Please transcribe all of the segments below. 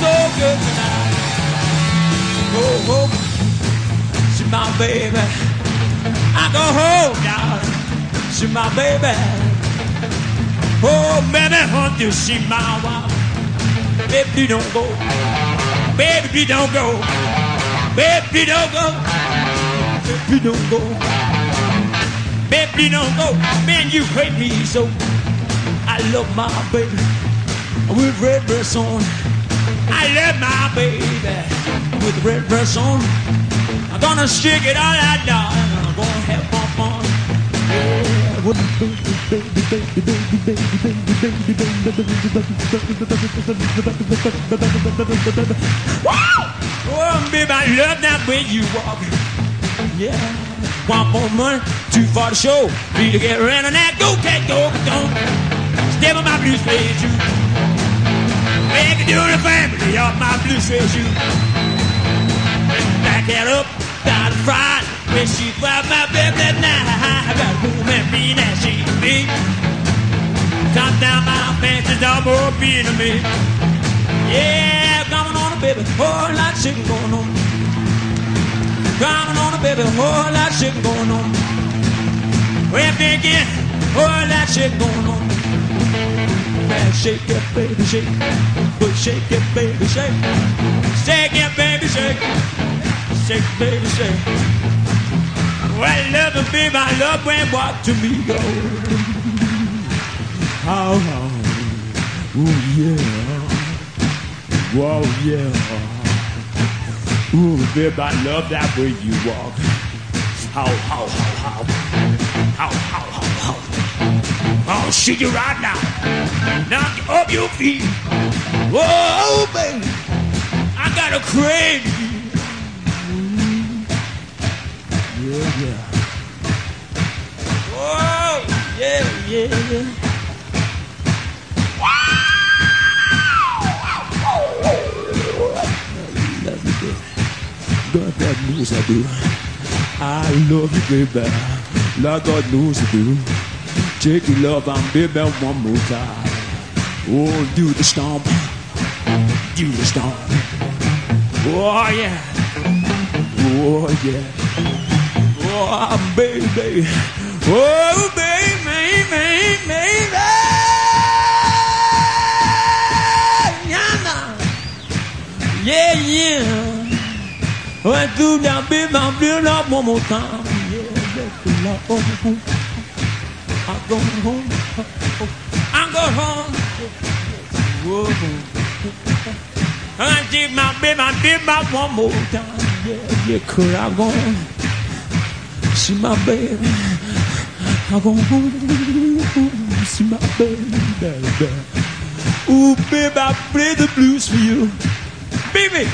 so good tonight. See my baby. I go home. See my baby. Oh, want to see my wife. Baby, don't go. Baby, don't go. Baby, don't go. Baby, don't go. Baby, don't go. Baby no, man, you hate me so. I love my baby with red dress on. I love my baby with red dress on. I'm gonna stick it all out now and I'm gonna have my fun. Yeah, with baby, baby, baby, baby, baby, baby, baby, baby. Wow! Oh, baby, I love that way you walk. Yeah. Want more money, too far to show. Need to get rid of that. Go, cat, go, go. Step on my blue suede shoe. Make it do the family of my blue suede shoe. Back it up, down the front. When she found my baby that night, I got a woman mean as she be. Top down my is all more being to me. Yeah, coming on, baby. Whole lot of shit going on. Coming on, baby. Whole lot of shit going on. We're thinking, whole lot of shit going on. Yeah, shake it, baby, shake. But shake it, baby, shake. Shake it, baby, shake. Shake, baby, shake. Well, love you, baby. I love when walk to me go. How, how. Ooh, yeah. Whoa, yeah. Ooh, babe, I love that way you walk. How, how, how, how. How, how, how. I'll shoot you right now. Knock off your feet. Whoa, baby. I got a crazy. Yeah, yeah. Whoa, yeah, yeah, yeah. Do. I love you, baby. Lord God knows I do. Take your love and baby one more time. Oh, do the stomp. Do the stomp. Oh, yeah. Oh, yeah. Oh, baby. Oh, baby, baby, baby. Went through that bit, my bill up one more time. Yeah, love. Oh, oh. I'm going home. I'm going home. Whoa. I did my bit, I did my one more time. Yeah, yeah, could I go see my baby? I'm going home, see my baby, baby. Ooh, baby, I play the blues for you. Baby.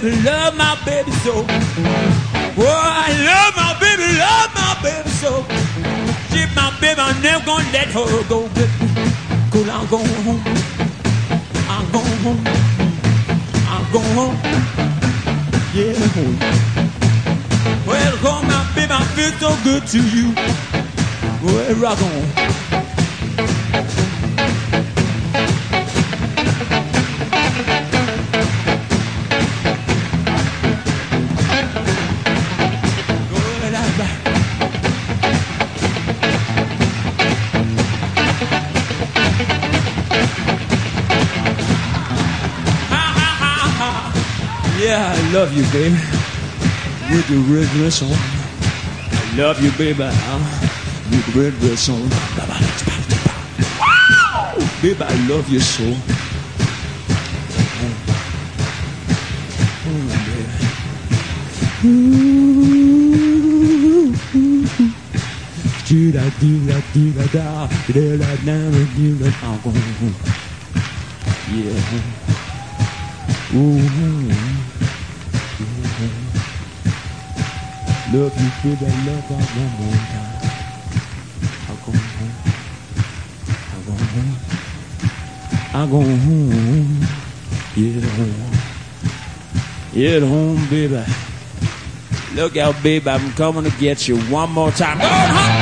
Baby, love my baby so. Oh, I love my baby, love my baby so. My baby, I'm never gonna let her go. Cause I'm going home. I'm going home. I'm going home. Yeah, home. Well, on, baby, I feel so good to you. Well, rock on. Yeah, I love you, baby. With the red dress on. I love you, baby. With the red dress on. Baby, I love you so. Oh, baby. Do da do da do da da da da da do da da. Yeah. Ooh. Love you, baby, love I one more time. I go home. I go home. I go home. Get home. Get home, baby. Look out, baby, I'm coming to get you one more time. Go home.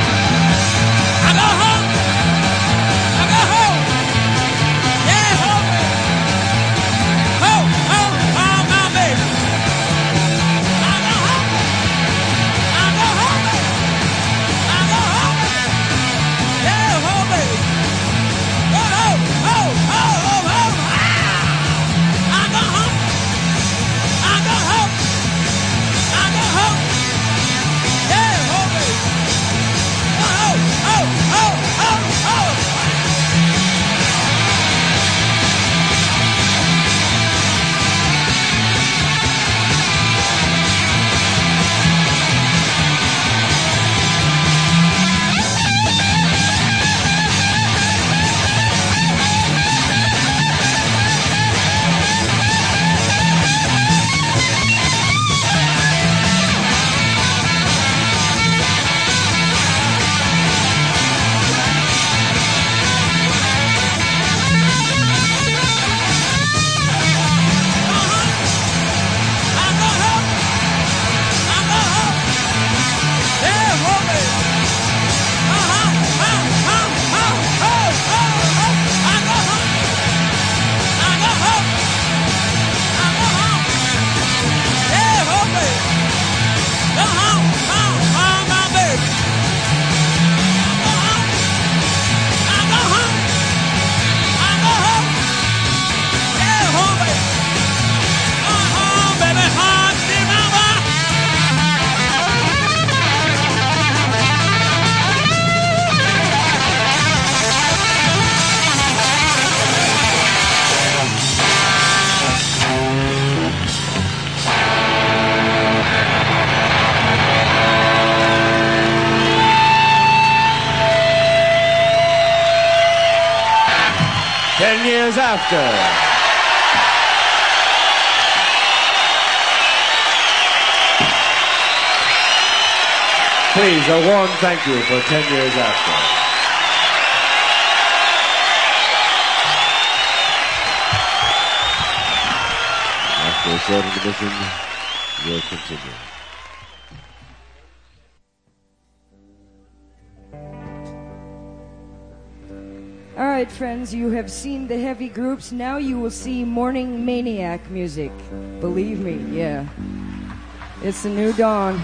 After. Please, a warm thank you for 10 years after. After a short intermission, we'll continue. Right, friends, you have seen the heavy groups. Now you will see morning maniac music. Believe me, yeah. It's the new dawn.